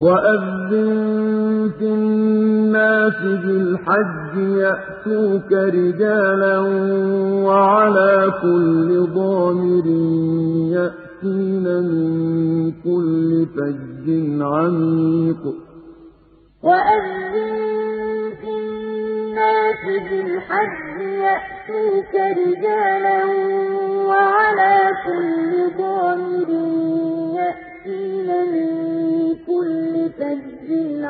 وَأَذِّن فِي النَّاسِ بِالْحَجِّ يَأْتُوكَ رِجَالًا وَعَلَىٰ كُلِّ ضَامِرٍ يَأْتِينَ مِن كُلِّ فَجٍّ عَمِيقٍ وَأَذِّن فِي النَّاسِ بِالْحَجِّ يَأْتُوكَ رِجَالًا وَعَلَىٰ كُلِّ يَأْتِينَ